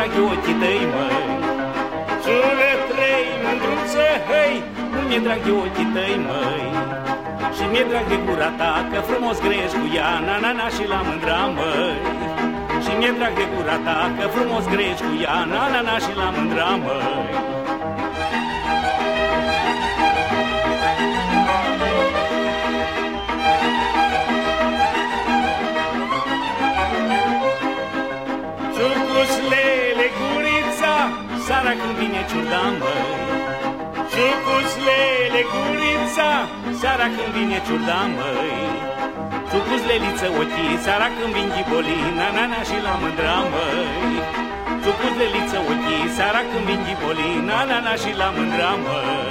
nasco, yo pillé, drag de ochii tăi, măi? Și mi-e drag de gura ta, că frumos grești cu ea Na, na, na, și la mândra, măi. Și mi-e drag de gura ta, că frumos grești cu ea Na, na, na, și la mândra, măi sara când vine ciurda, măi Ciucuzlele, gurița, seara când vine ciurda, măi. Ciucuzleliță, ochii, seara când vin ghibolina, na-na și la mândra, măi. Ciucuzleliță, ochii, seara când vin ghibolina, na-na și la mândra, măi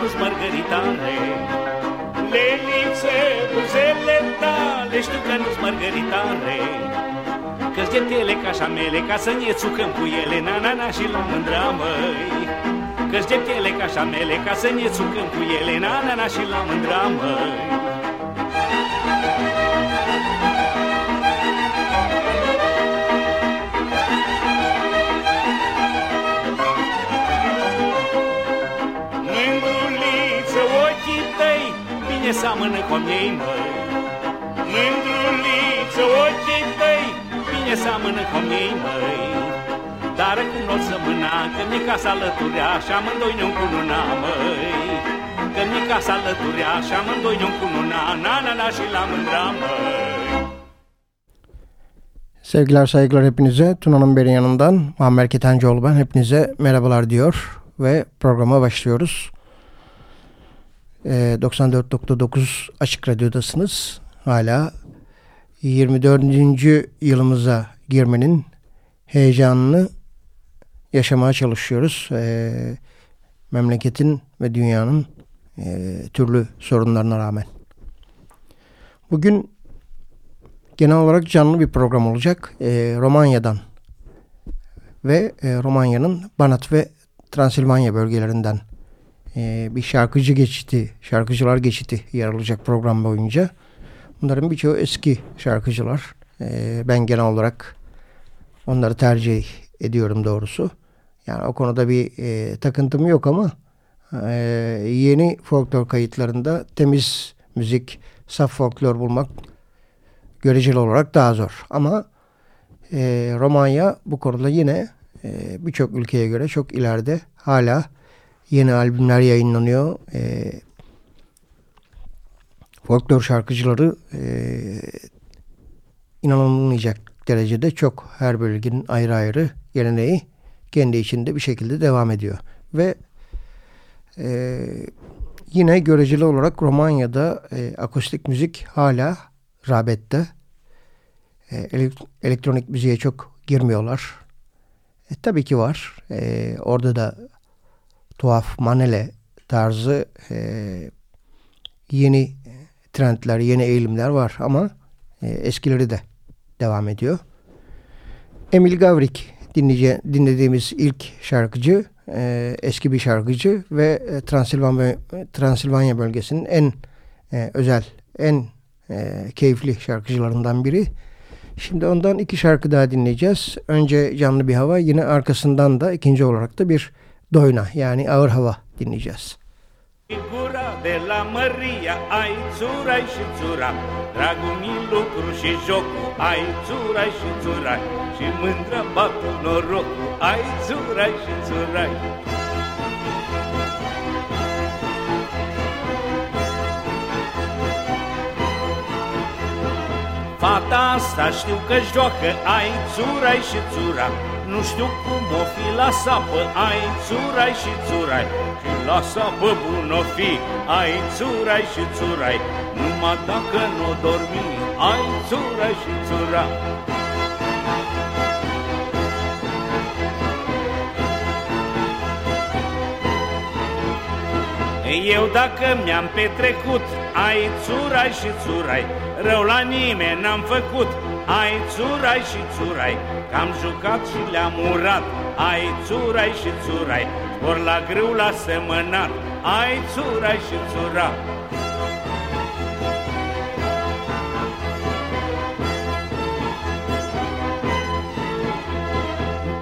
nu-s mărgăritare Lelițe, buzele tale, știu că nu-s mărgăritare Că-s getele ca așa mele, ca să ne țucăm cu ele Na, na, na, și la mândra, măi. Că-s getele ca așa mele, ca să ne țucăm cu ele Na, na, na, și la mândra, măi bine seamănă cu ei, măi Mândruliță, ochii tăi, bine seamănă cu ei, măi Dar cum o să mâna, că mi casa alăturea și amândoi ne-o cununa, măi Că mi casa alăturea și amândoi ne-o cununa, na, na, na, și la mândra, măi Sevgiler saygılar hepinize. Tuna'nın beri yanından Muammer Ketencoğlu ben. Hepinize merhabalar diyor ve programa başlıyoruz. 94.9 ee, Açık Radyo'dasınız. Hala 24. yılımıza girmenin heyecanını yaşamaya çalışıyoruz. E, memleketin ve dünyanın e, türlü sorunlarına rağmen. Bugün genel olarak canlı bir program olacak. E, Romanya'dan ve e, Romanya'nın Banat ve Transilvanya bölgelerinden e, bir şarkıcı geçiti, şarkıcılar geçiti yer alacak program boyunca. Bunların birçoğu eski şarkıcılar. E, ben genel olarak onları tercih ediyorum doğrusu. Yani o konuda bir e, takıntım yok ama e, yeni folklor kayıtlarında temiz müzik, saf folklor bulmak göreceli olarak daha zor. Ama e, Romanya bu konuda yine e, birçok ülkeye göre çok ileride hala yeni albümler yayınlanıyor. E, folklor şarkıcıları e, inanılmayacak derecede çok her bölgenin ayrı ayrı geleneği kendi içinde bir şekilde devam ediyor. Ve e, yine göreceli olarak Romanya'da e, akustik müzik hala rağbette. E, elektronik müziğe çok girmiyorlar. E, tabii ki var. E, orada da tuhaf manele tarzı e, yeni trendler, yeni eğilimler var ama e, eskileri de devam ediyor. Emil Gavrik dinleyece, dinlediğimiz ilk şarkıcı, e, eski bir şarkıcı ve e, Transilvanya, Transilvanya bölgesinin en e, özel, en e, keyifli şarkıcılarından biri. Şimdi ondan iki şarkı daha dinleyeceğiz. Önce Canlı Bir Hava, yine arkasından da ikinci olarak da bir Doyna yani Ağır Hava dinleyeceğiz. Gura de la Maria, ai țurai și țura. Dragul mi lucru și jocul, ai țurai și țurai. Și mândră bată norocul, ai țurai și țurai. Fata asta știu că joacă, ai țurai și țura Nu știu cum o fi la sapă, ai țurai și țurai Și la sapă bun o fi, ai țurai și țurai. Numai dacă nu dormi, ai țurai și țurai Eu dacă mi-am petrecut, ai țurai și țurai, rău la nimeni n-am făcut, ai țurai și țurai, că am jucat și le-am urat, ai țurai și țurai, ori la grâu la semănat, ai țurai și țurai.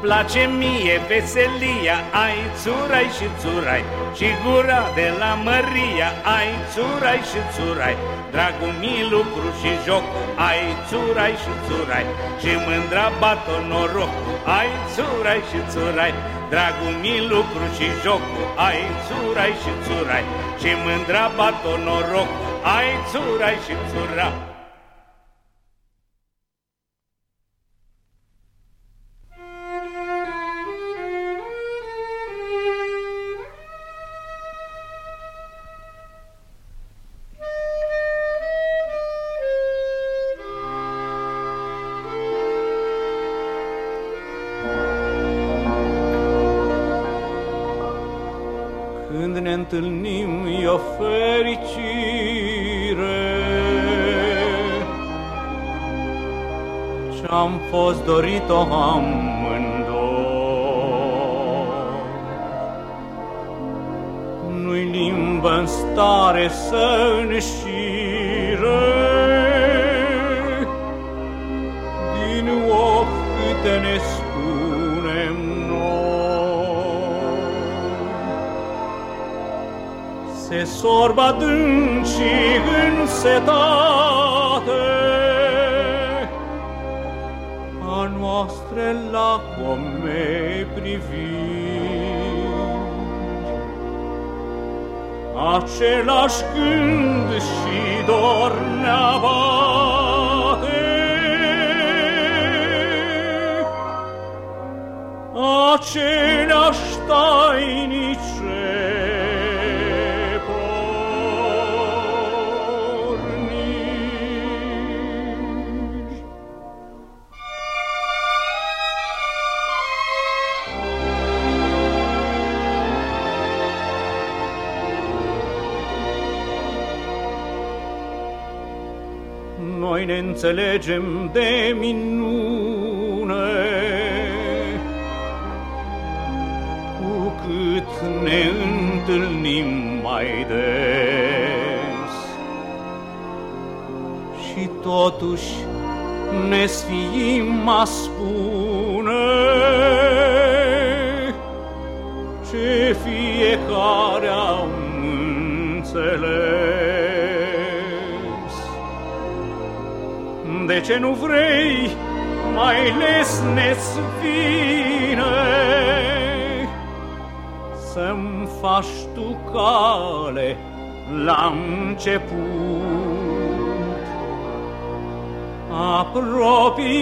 Place mie veselia, ai țurai și țurai Și gura de la Maria, ai țurai și țurai Dragul mi lucru și joc, ai țurai și țurai Și mândra bato noroc, ai țurai și țurai Dragul mi lucru și joc, ai țurai și țurai Și mândra bato noroc, ai țurai și țurai dawn. Același gând și dor ne abate, aceleași noi ne înțelegem de minune. Cu cât ne întâlnim mai des și totuși ne sfiim a spune ce fiecare am înțeles. De ce nu vrei? Mai lesne-ți vine. Să-mi faci tu cale la început. Apropie-te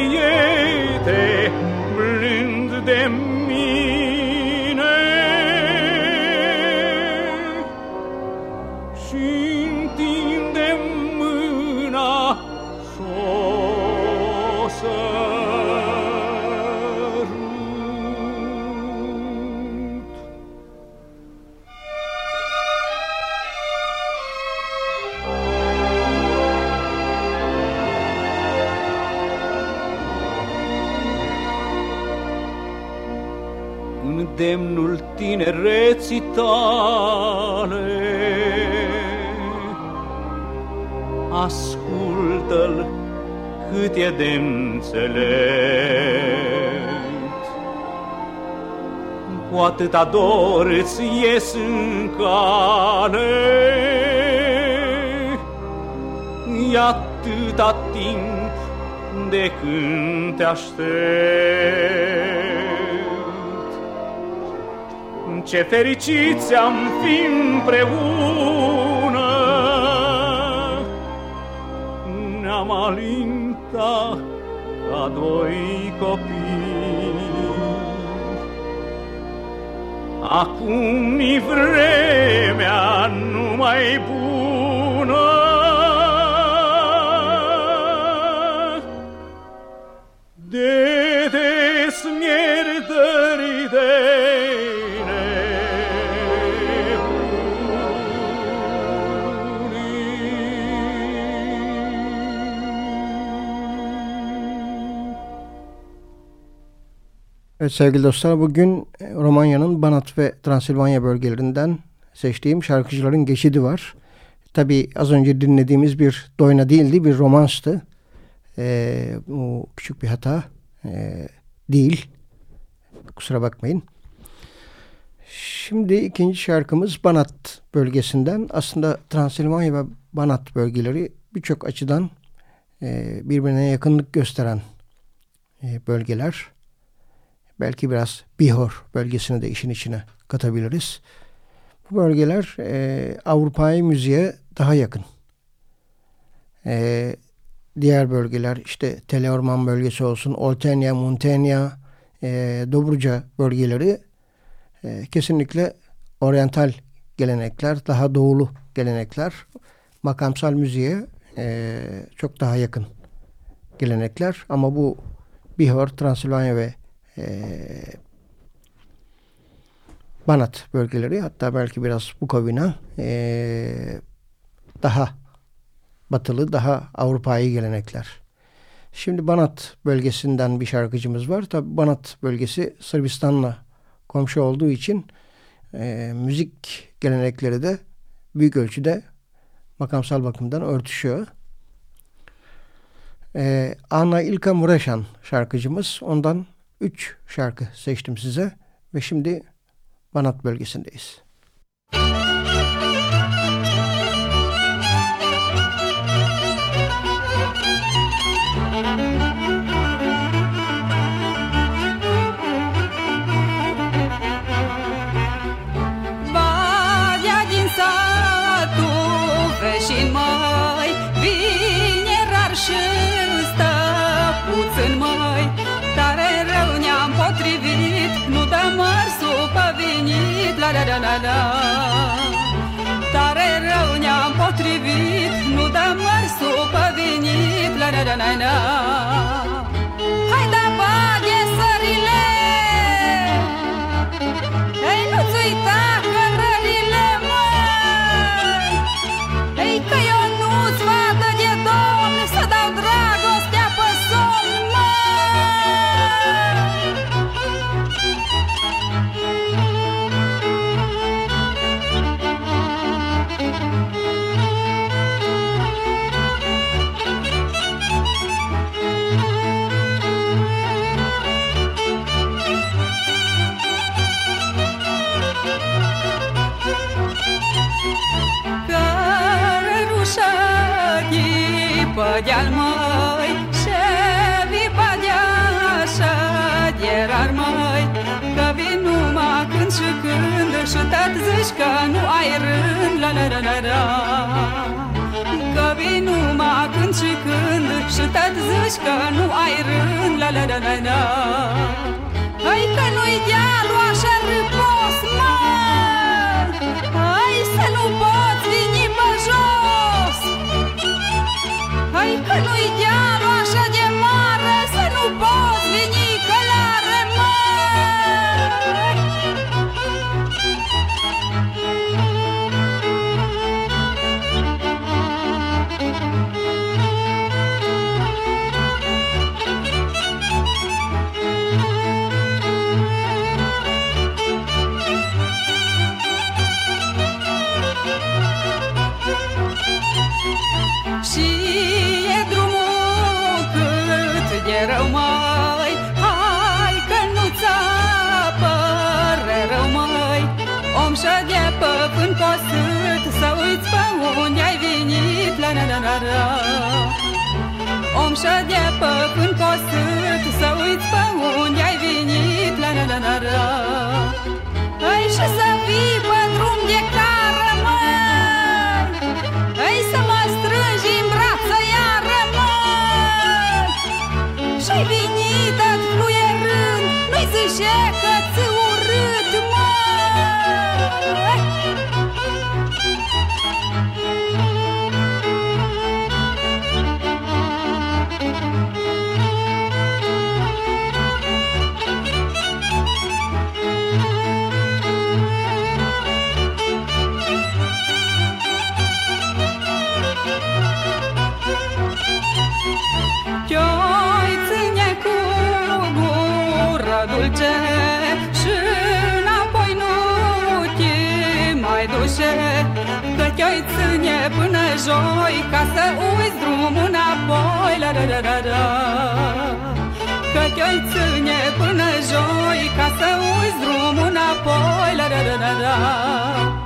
blând de mine tinereții tale. Ascultă-l cât e de înțelept. Cu atâta dor îți ies în cale, E atâta timp de când te aștept. Ce fericiți am fi împreună. Ne-am alinta ca doi copii. Acum-i vremea numai bună Evet sevgili dostlar bugün e, Romanya'nın Banat ve Transilvanya bölgelerinden seçtiğim şarkıcıların geçidi var. Tabi az önce dinlediğimiz bir doyna değildi bir romanstı. Ee, bu küçük bir hata ee, değil. Kusura bakmayın. Şimdi ikinci şarkımız Banat bölgesinden. Aslında Transilvanya ve Banat bölgeleri birçok açıdan e, birbirine yakınlık gösteren e, bölgeler. Belki biraz Bihor bölgesini de işin içine katabiliriz. Bu bölgeler e, Avrupa'yı müziğe daha yakın. E, diğer bölgeler işte Teleorman bölgesi olsun, Oltenia, Muntenia, e, Dobruca bölgeleri e, kesinlikle oryantal gelenekler, daha doğulu gelenekler, makamsal müziğe e, çok daha yakın gelenekler. Ama bu Bihor, Transilvanya ve e, Banat bölgeleri hatta belki biraz Bukovina e, daha batılı, daha Avrupa'yı gelenekler. Şimdi Banat bölgesinden bir şarkıcımız var. Tabi Banat bölgesi Sırbistan'la komşu olduğu için e, müzik gelenekleri de büyük ölçüde makamsal bakımdan örtüşüyor. E, Anna İlka Mureşan şarkıcımız. Ondan Üç şarkı seçtim size ve şimdi Banat bölgesindeyiz. La la la la. Tare rău ne-am potrivit Nu dăm mărsul pe venit La la la la la Și tot zici că nu ai rând La la la la la. Că vin numai când și când Și tot zici că nu ai rând La la la la la. Hai că nu-i dealul așa râpos, mă! Hai să nu poți veni pe jos! Hai că nu-i dealul așa de mare Să nu poți veni până joi Ca să uiți drumul înapoi la da da da da. Că chiar ține până joi Ca să uiți drumul înapoi la da da da da.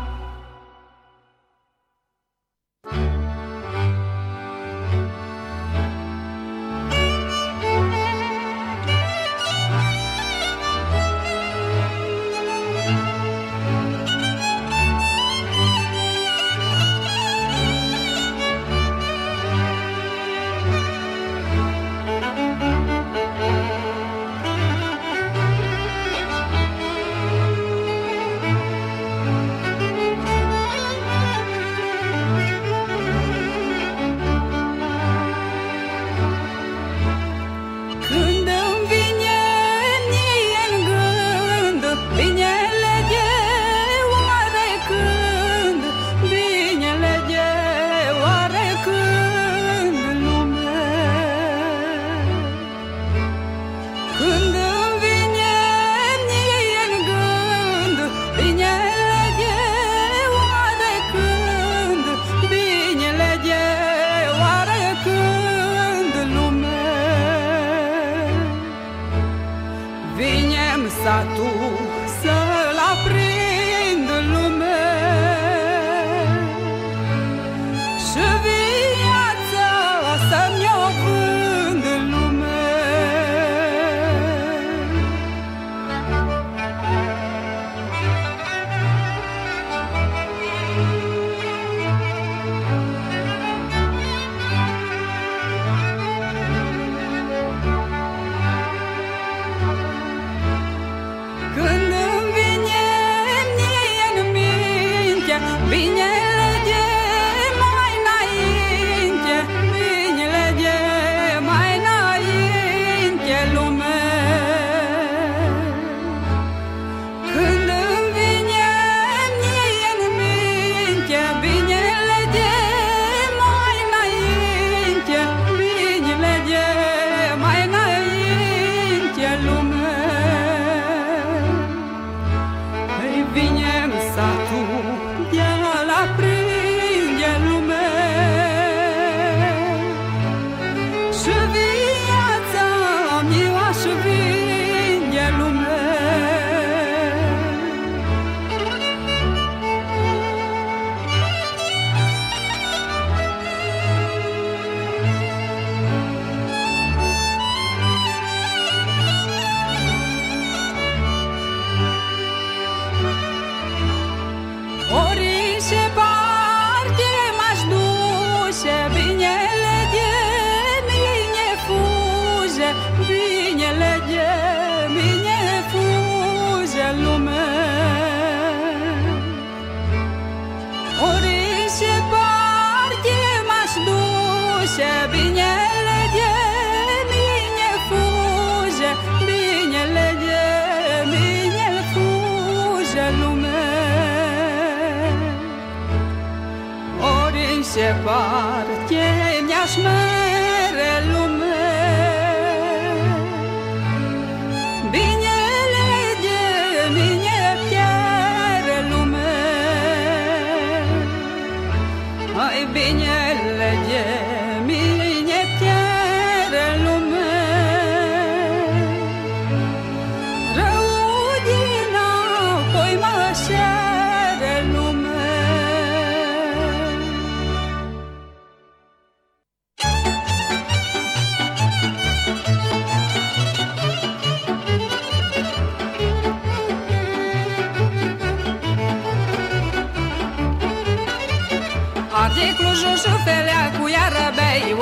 بين اللجان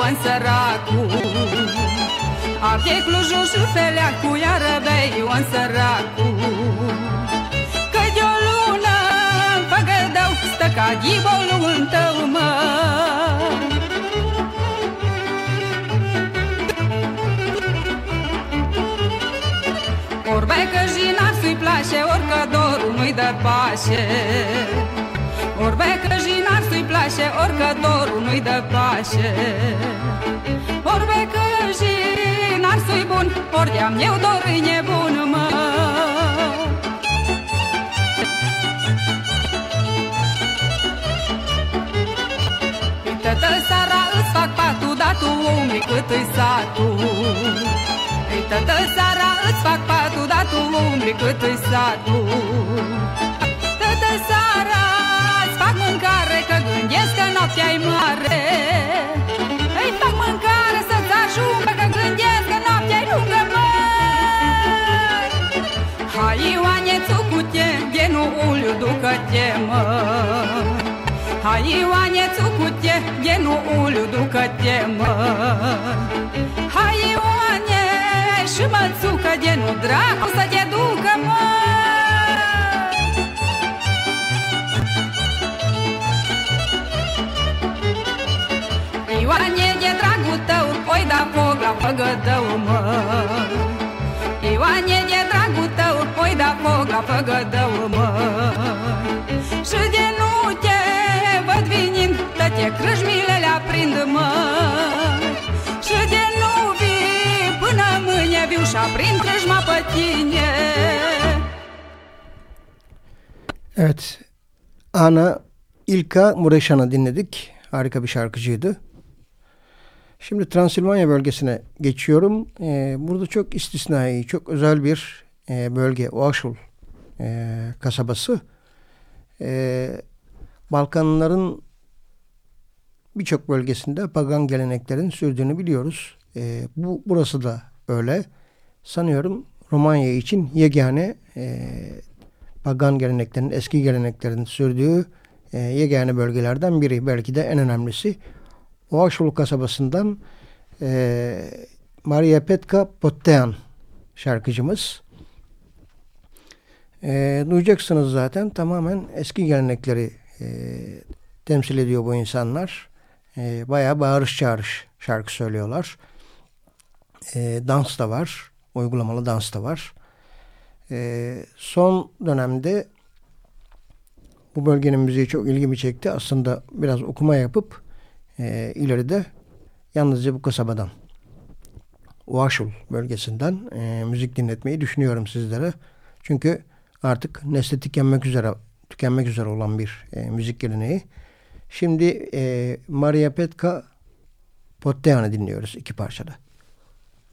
Ioan săracul. Arde Clujul și Feleacu Iară bei Ioan săracul. Că de o lună Făgădău Stă ca ghibolul în tău mă. Orbe că jinar să-i place Orică dorul nu-i dă pașe Orbe că jinar să-i place Orică dorul nu-i dă pașe. Orbe că jinar să-i bun Ori de-am eu dor nebun mă. Tătă seara îți fac patul Dar tu umbli cât-i satul Ei, tătă seara îți fac patul Dar tu umbli cât-i satul Că gândesc că noaptea-i mare Îi fac mâncare să-ți ajungă Că gândesc că noaptea-i lungă, măi. Hai, Ioanețu, cu te, genul uliu, ducă-te, măi. Hai Ioanețu cu te, genul uliu, ducă-te mă Hai Ioaneș și mățucă, genul dracu să te ducă mă la făgădău mă Ioane de dragul tău, oi da foc la făgădău mă Și de nu te văd vinind Toate crâșmile aprind mă Și de nu vii până mâine Viu și aprind crâșma pe tine Evet. Ana İlka Mureşan'ı dinledik. Harika bir şarkıcıydı. Şimdi Transilvanya bölgesine geçiyorum. Ee, burada çok istisnai, çok özel bir e, bölge. Oaşul e, kasabası. E, Balkanların birçok bölgesinde pagan geleneklerin sürdüğünü biliyoruz. E, bu Burası da öyle. Sanıyorum Romanya için yegane e, pagan geleneklerin, eski geleneklerin sürdüğü e, yegane bölgelerden biri. Belki de en önemlisi. Oaşul kasabasından e, Maria Petka Pottean şarkıcımız. E, duyacaksınız zaten tamamen eski gelenekleri e, temsil ediyor bu insanlar. E, bayağı bağırış çağırış şarkı söylüyorlar. E, dans da var. Uygulamalı dans da var. E, son dönemde bu bölgenin müziği çok ilgimi çekti. Aslında biraz okuma yapıp e, ileride yalnızca bu kasabadan Oaşul bölgesinden e, müzik dinletmeyi düşünüyorum sizlere. Çünkü artık nesli tükenmek üzere tükenmek üzere olan bir e, müzik geleneği. Şimdi e, Maria Petka Pottean'ı dinliyoruz iki parçada.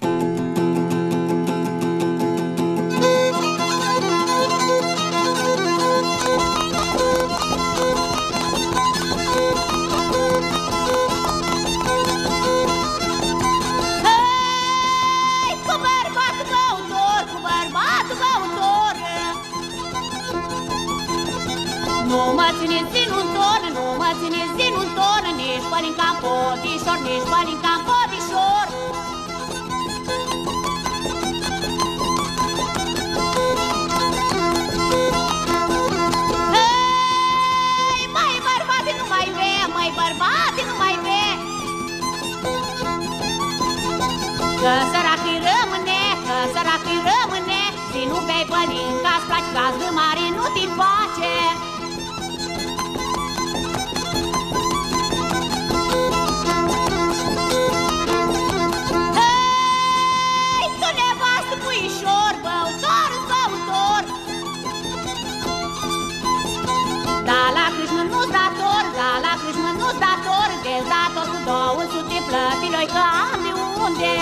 Hei, Că săracii rămâne, că săracii rămâne Și nu bei pălinca-ți place Caz de mare nu te face Hei, tu nevastă puișor, băutor, băutor! Da la Crâșmă nu-ți dator, da la Crâșmă nu-ți dator Te-ți dator cu 200 plătilor că am de unde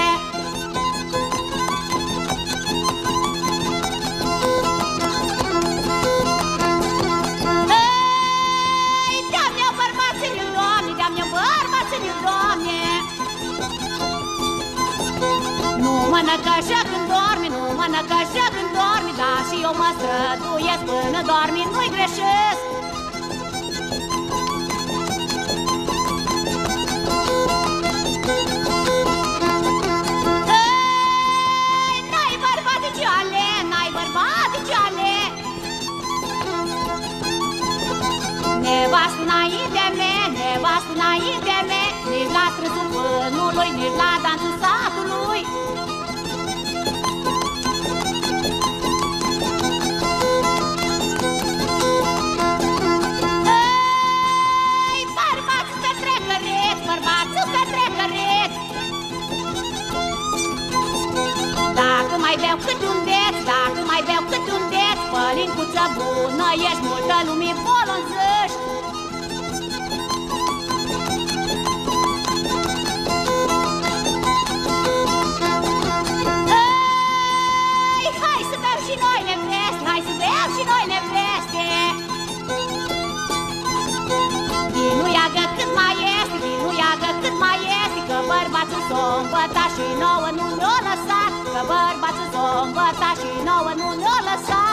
eu mă străduiesc Până dormi, nu-i greșesc. Nevastă înainte me, nevastă înainte me Nici la strânsul pânului, nici la dansul beau cât un deț, dacă mai beau cât un deț. Pălincuță bună, ești multă lumii bolonzăști hai să beau și noi neveste, hai să beau și noi neveste Vinul iagă cât mai este, vinul iagă cât mai este Că bărbatul s-o și nouă nu ne-o lăsat Că bărbatul s-o și nouă nu ne-o lăsat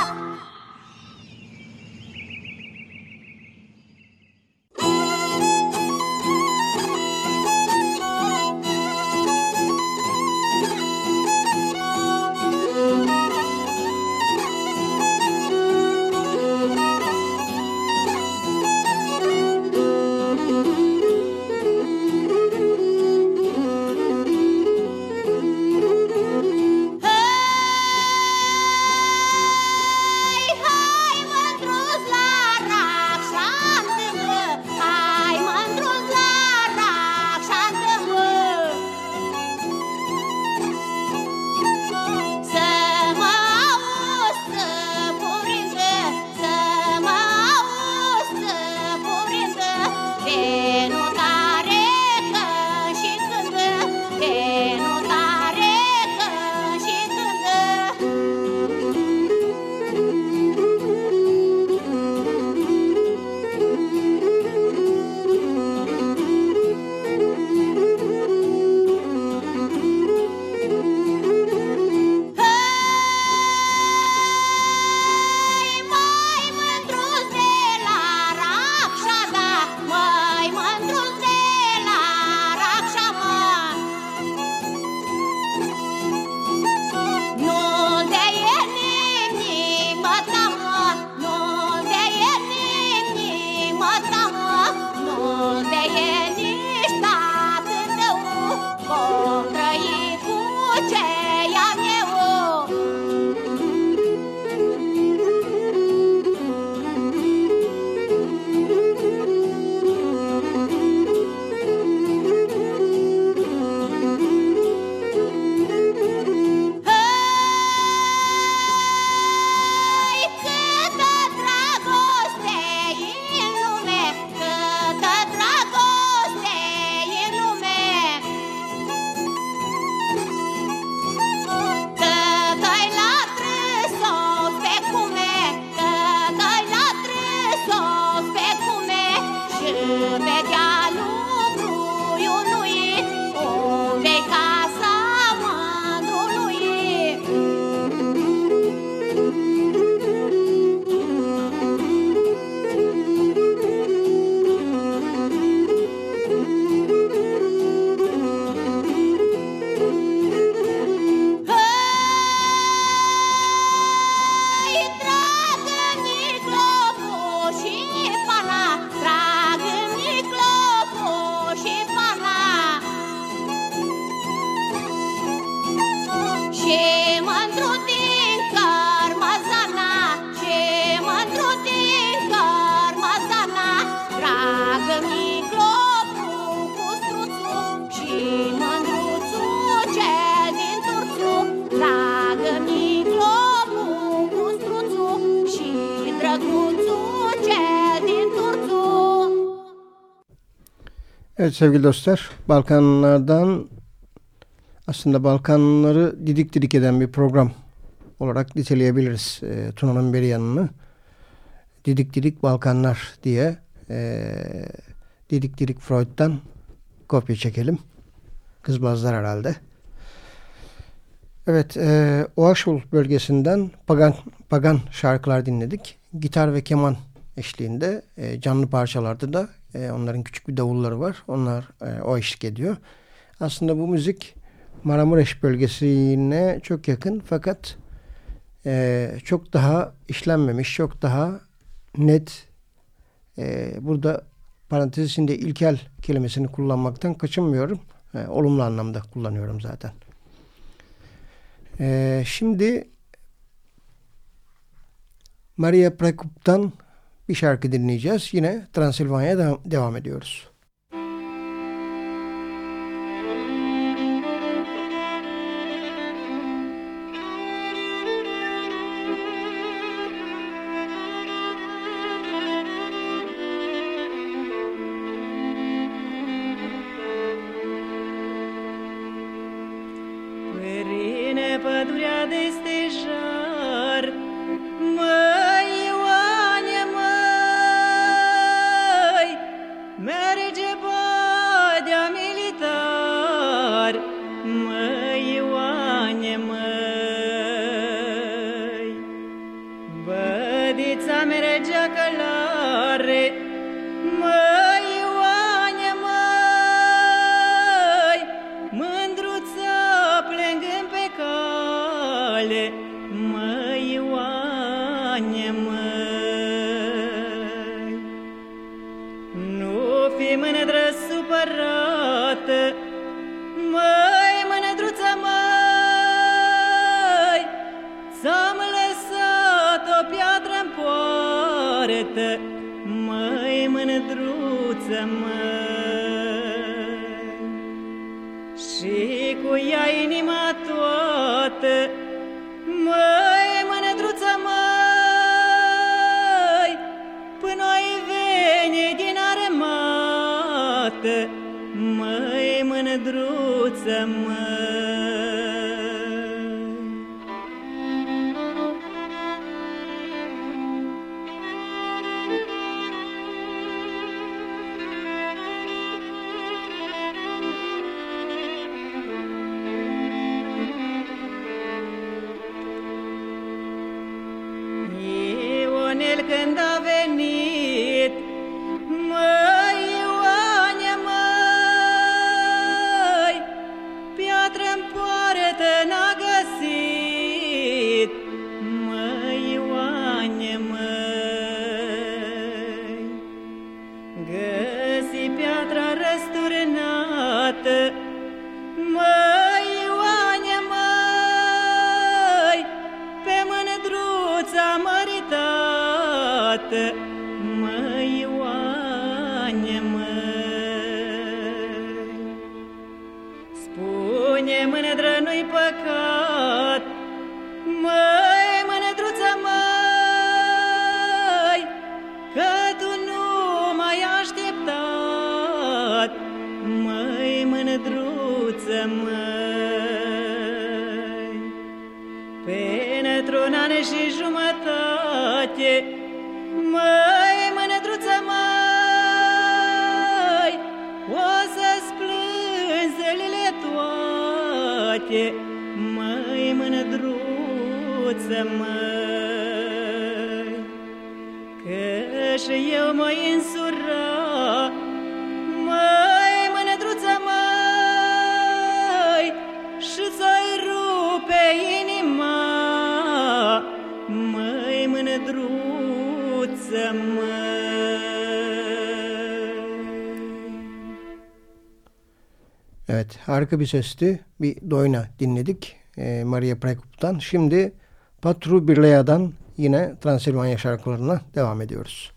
Evet sevgili dostlar, Balkanlardan aslında Balkanları didik didik eden bir program olarak niteleyebiliriz e, Tuna'nın bir yanını. Didik didik Balkanlar diye e, didik didik Freud'dan kopya çekelim. Kızbazlar herhalde. Evet, e, Oaşul bölgesinden pagan, pagan şarkılar dinledik. Gitar ve keman eşliğinde e, canlı parçalarda da e, onların küçük bir davulları var. Onlar e, o eşlik ediyor. Aslında bu müzik Maramureş bölgesine çok yakın fakat e, çok daha işlenmemiş, çok daha net. E, burada parantez içinde ilkel kelimesini kullanmaktan kaçınmıyorum. E, olumlu anlamda kullanıyorum zaten. E, şimdi Maria Prekup'tan bir şarkı dinleyeceğiz. Yine Transilvanya'ya devam ediyoruz. Doare-te, măi mândruță, măi mândruță măi. Pentru-un an și jumătate, măi, mândruță măi, o să-ți plânzi zilele toate, măi, mândruță măi. Că și eu mă însu Evet harika bir sesti. Bir doyna dinledik e, Maria Prekup'tan. Şimdi Patru Birlea'dan yine Transilvanya şarkılarına devam ediyoruz.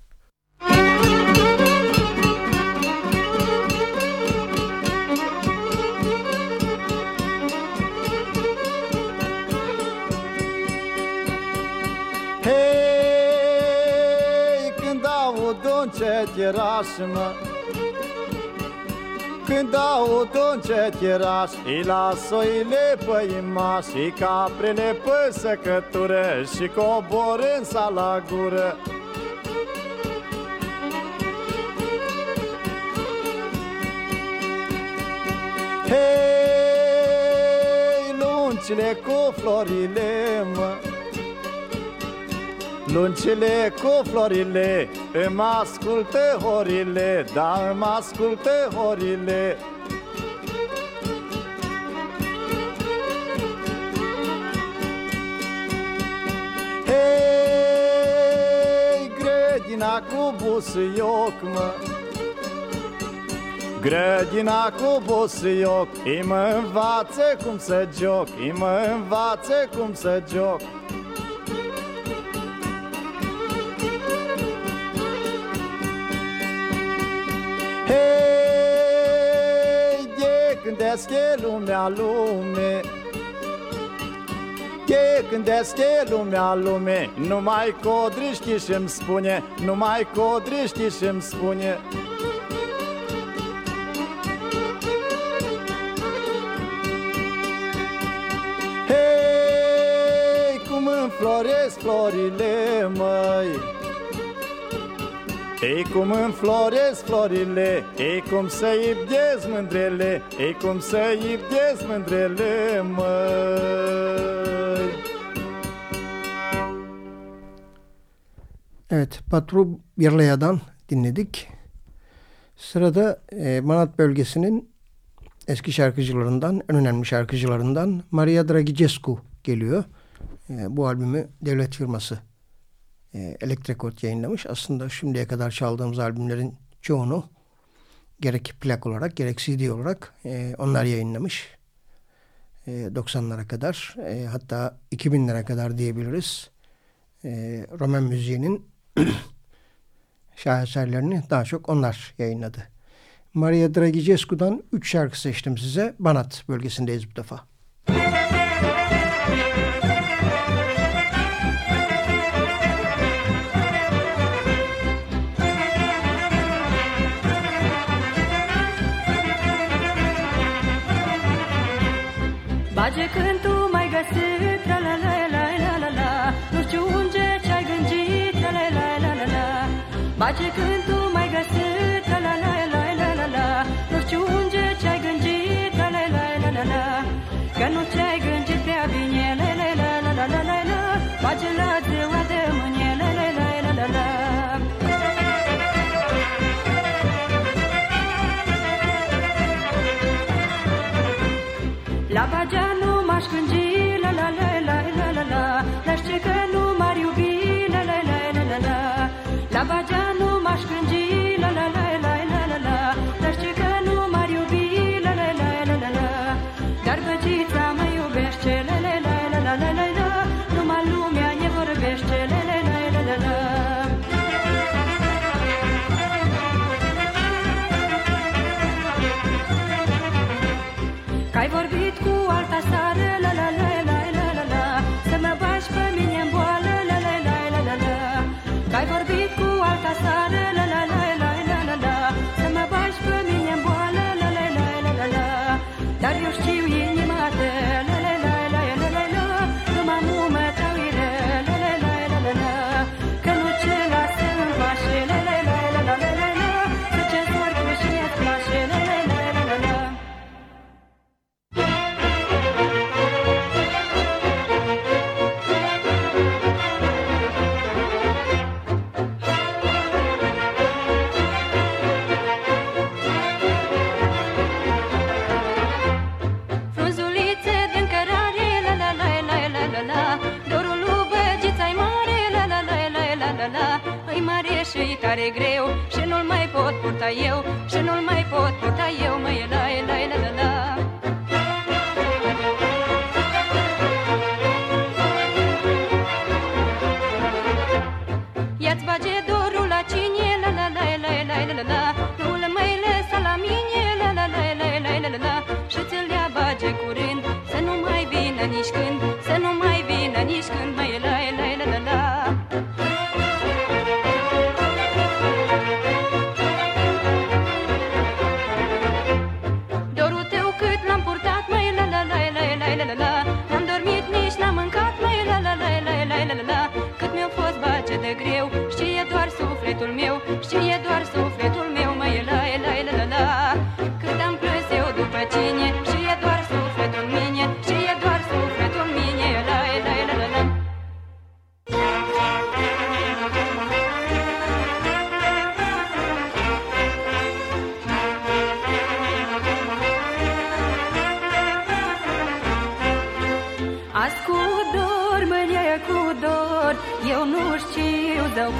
Un cet erașmă când aud un cet eraș Îi las oile pe ima Și caprele pe săcătură Și cobor în sala gură. Hei, luncile cu florile, mă. Luncile cu florile îmi asculte horile, da, îmi asculte horile. Hei, grădina cu busuioc, mă. Grădina cu busuioc Îmi învață cum să joc Îmi învață cum să joc. Hei, de când este lumea lume De când e lumea lume Numai codriști și îmi spune Numai codriști și îmi spune. Hei, cum înfloresc florile măi Ei cum înfloresc florile, ei cum să iubdez mândrele, ei cum să iubdez mândrele, măi. Evet, Patru Birlaya'dan dinledik. Sırada e, Manat bölgesinin eski şarkıcılarından, en önemli şarkıcılarından Maria Dragicescu geliyor. E, bu albümü devlet firması e, Elect Record yayınlamış. Aslında şimdiye kadar çaldığımız albümlerin çoğunu gerek plak olarak gerek CD olarak e, onlar yayınlamış. E, 90'lara kadar e, hatta 2000'lere kadar diyebiliriz. E, Roman müziğinin şaheserlerini daha çok onlar yayınladı. Maria Dragicescu'dan 3 şarkı seçtim size. Banat bölgesindeyiz bu defa. Pace când tu mai găsit, la la la la la la la Nu știu unde ce-ai gândit, la la la la la la Că nu ce-ai gândit prea bine, la la la la la la la la Pace la ziua de mâine, la la la la la la La bagea nu m-aș gândi, la la la la la la la Dar știi că nu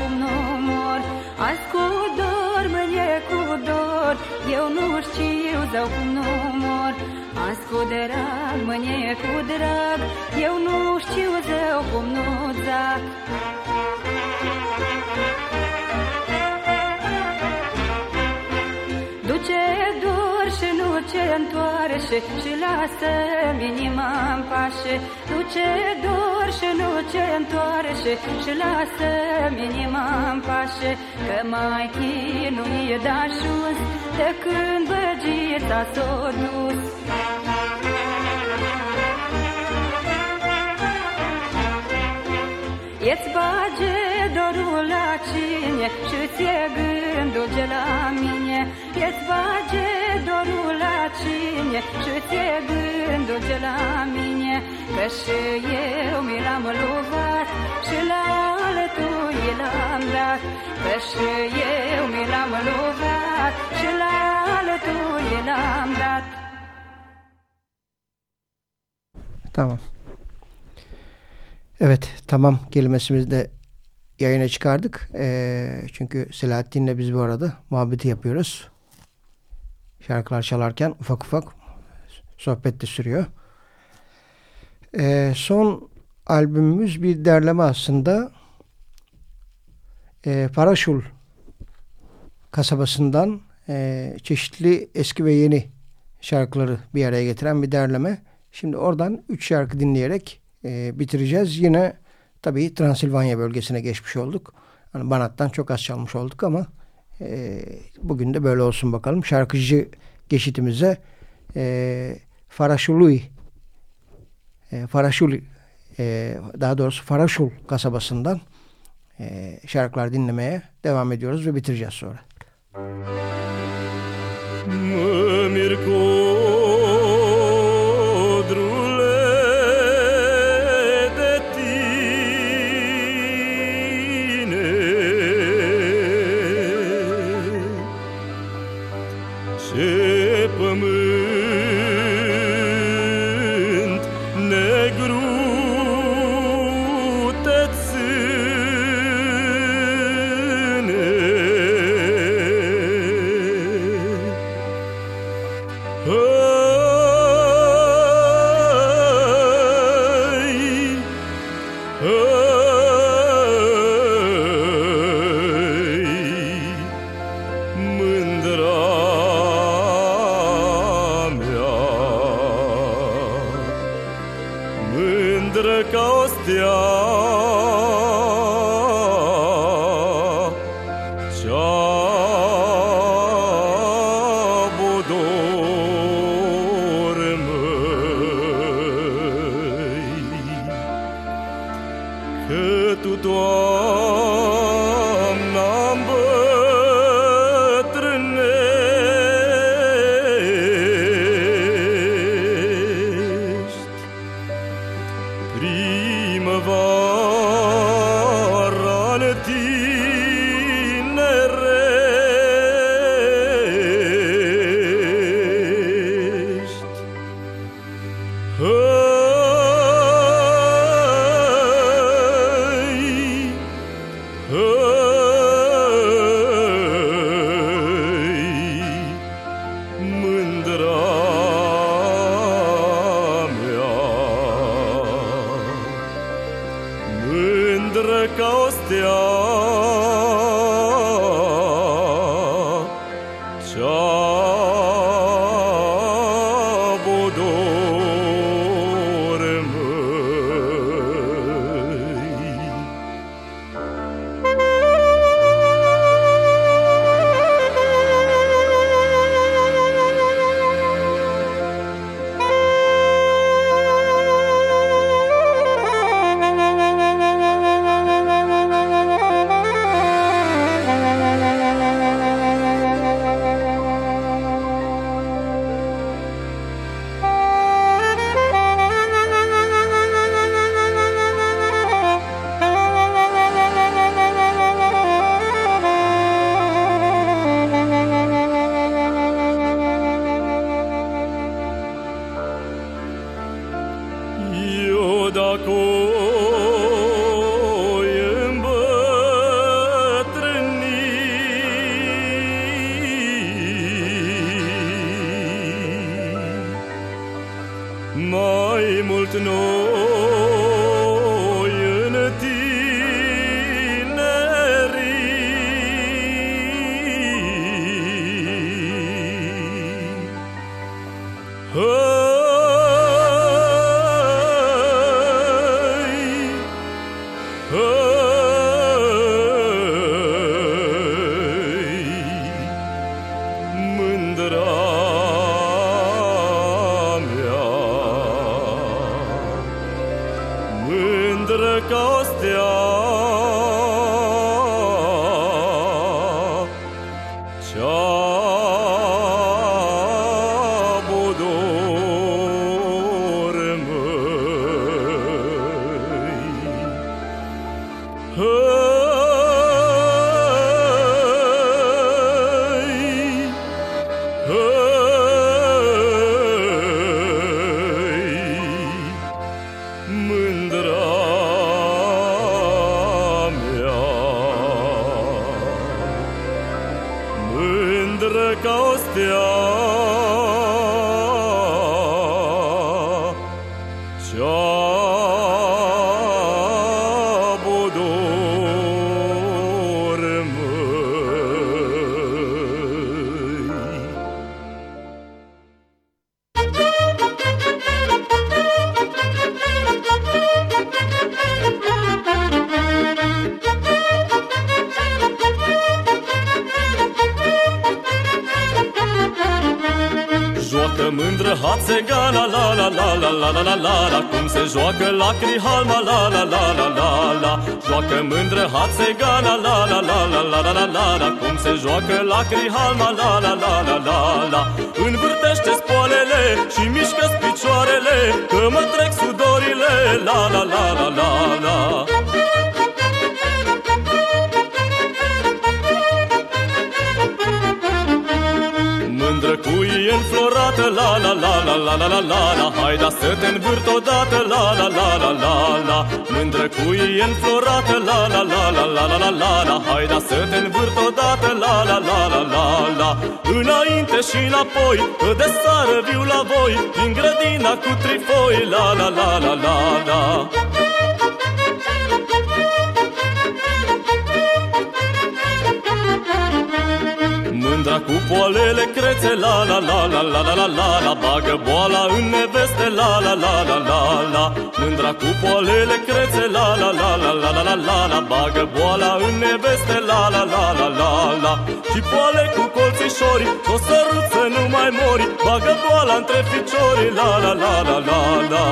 știu de cum nu mor Azi cu dor, mâine cu dor. Eu nu știu de cum nu mor. Azi cu drag, mâine cu drag. Eu nu știu de cum nu zac Duce dur și nu ce întoarce Și lasă inima în pașe. Duce dur și nu ce întoarce Și lasă inima în pașe. Că mai chinuie de ajuns De când băgita s-o dus. Îți bage dorul la cine Și ți-e gândul dođe laminje, je svađe do nulačinje, šutje gân dođe laminje, kaše je umiram lovat, šilale tu ilam rak, kaše je umiram lovat, şilale tu ilam rak. Tamam. Evet tamam kelimesimiz de yayına çıkardık. Ee, çünkü Selahattin'le biz bu arada muhabbeti yapıyoruz. Şarkılar çalarken ufak ufak sohbet de sürüyor. Ee, son albümümüz bir derleme aslında. Ee, Paraşul kasabasından e, çeşitli eski ve yeni şarkıları bir araya getiren bir derleme. Şimdi oradan üç şarkı dinleyerek e, bitireceğiz. Yine tabii Transilvanya bölgesine geçmiş olduk. Hani Banat'tan çok az çalmış olduk ama e, bugün de böyle olsun bakalım. Şarkıcı geçitimize e, Faraşului e, Faraşul e, daha doğrusu Faraşul kasabasından e, şarkılar dinlemeye devam ediyoruz ve bitireceğiz sonra. Mă la la la la la la Cum se joacă la crihalma la la la la la la Joacă mândră hațegana la la la la la la la la la Cum se joacă la crihalma la la la la la la Învârtește spoalele și mișcă picioarele Că mă trec sudorile la la la la la la înflorată, la la la la la la la la la Hai da să te învârt odată, la la la la la la Mândră cuie înflorată, la la la la la la la la la Hai da să te învârt odată, la la la la la la Înainte și înapoi, că de sară viu la voi Din grădina cu trifoi, la la la la la la Mândra cu poalele crețe, la la la la la la la la la Bagă boala în neveste, la la la la la la Mândra cu poalele crețe, la la la la la la la la la Bagă boala în neveste, la la la la la la Și poale cu colțișori, o sărut să nu mai mori Bagă boala între piciori, la la la la la la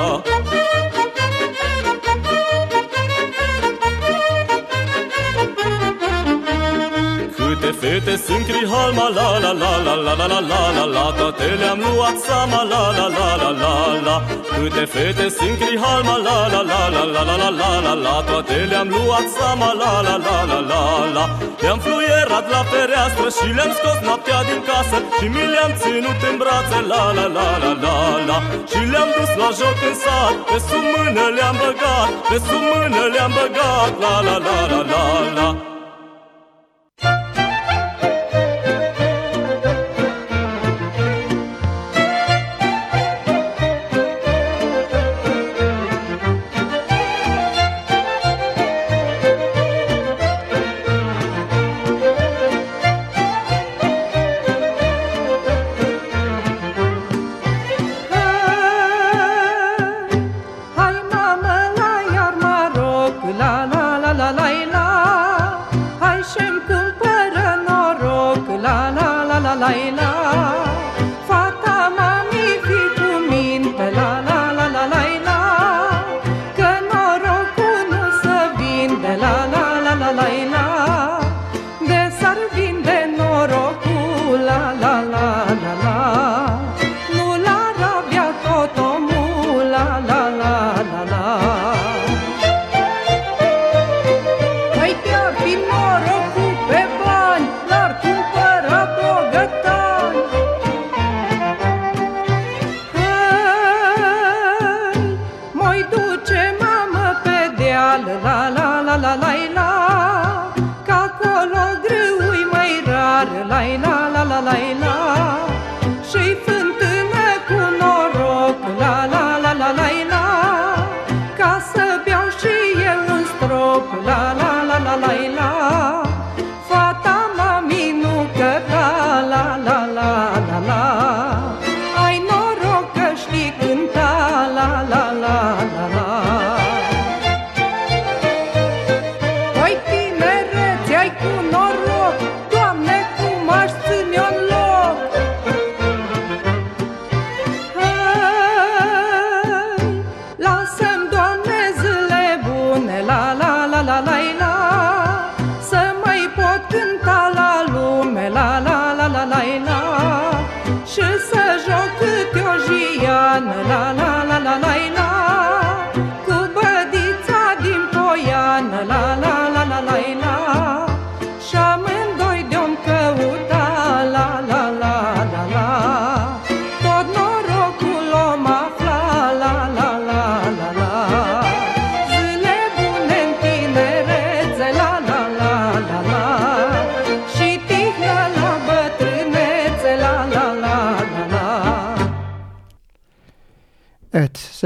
Câte fete sunt crihalma, la la la la la la la la la la Toate le-am luat seama, la la la la la la Câte fete sunt crihalma, la la la la la la la la la la Toate le-am luat seama, la la la la la la Le-am fluierat la fereastră și le-am scos noaptea din casă Și mi le-am ținut în brațe, la la la la la la Și le-am dus la joc în sat, pe sub mână le-am băgat Pe sub mână le-am băgat, la la la la la la Hai mamă la iar mă rog La la la la la la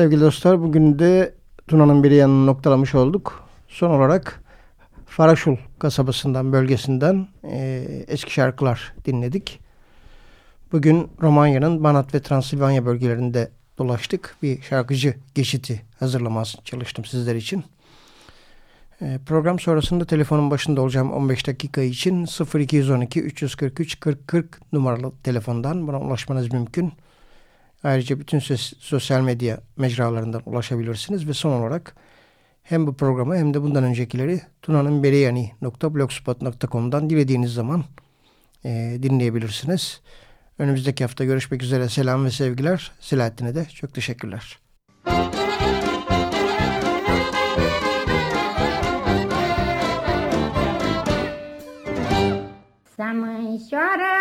sevgili dostlar bugün de Tuna'nın bir yanını noktalamış olduk. Son olarak Faraşul kasabasından bölgesinden e, eski şarkılar dinledik. Bugün Romanya'nın Banat ve Transilvanya bölgelerinde dolaştık. Bir şarkıcı geçiti hazırlamasını çalıştım sizler için. E, program sonrasında telefonun başında olacağım 15 dakika için 0212 343 40 40 numaralı telefondan bana ulaşmanız mümkün. Ayrıca bütün ses, sosyal medya mecralarından ulaşabilirsiniz ve son olarak hem bu programı hem de bundan öncekileri tunanınbereyani.blogspot.com'dan dilediğiniz zaman e, dinleyebilirsiniz. Önümüzdeki hafta görüşmek üzere. Selam ve sevgiler. Selahattin'e de çok teşekkürler. Să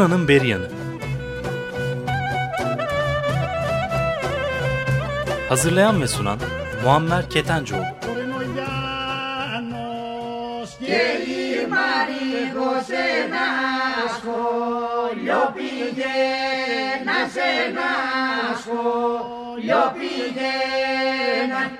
Luna'nın Beryanı Hazırlayan ve sunan Muammer Ketencoğlu. Yo pide na